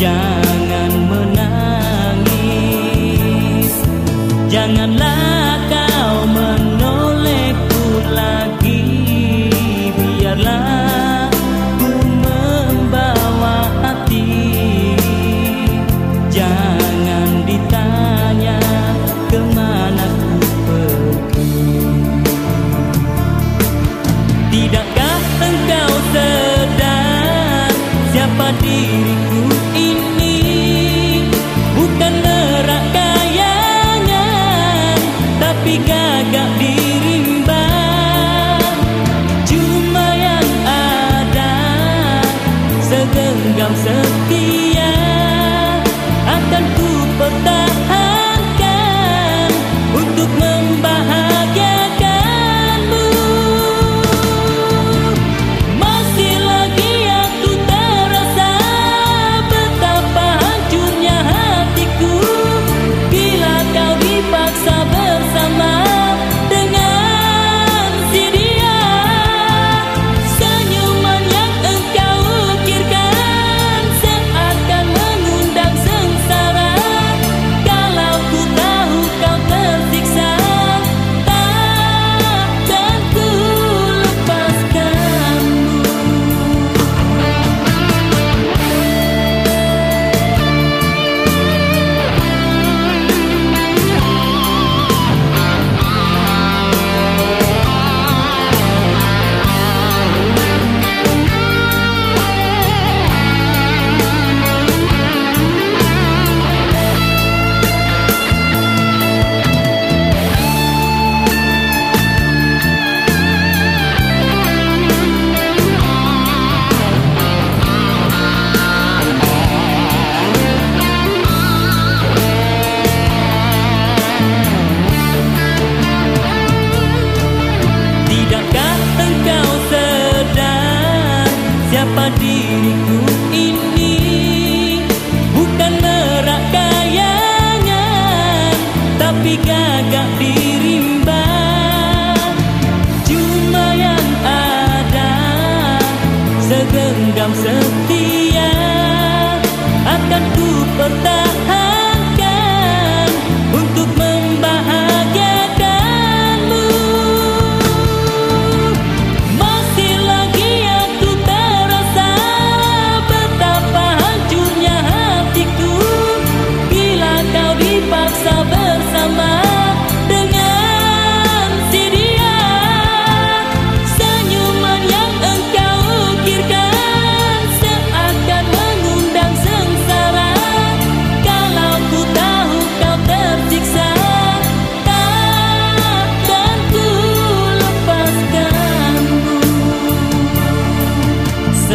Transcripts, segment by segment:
jalan segenggam setia. diriku ini. Bukan merak kayangan tapi gagak dirimba. Cuma yang ada segenggam setia akan ku pertahankan.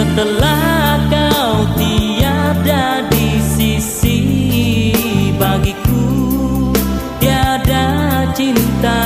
Setelah kau tiada di sisi bagiku Tiada cinta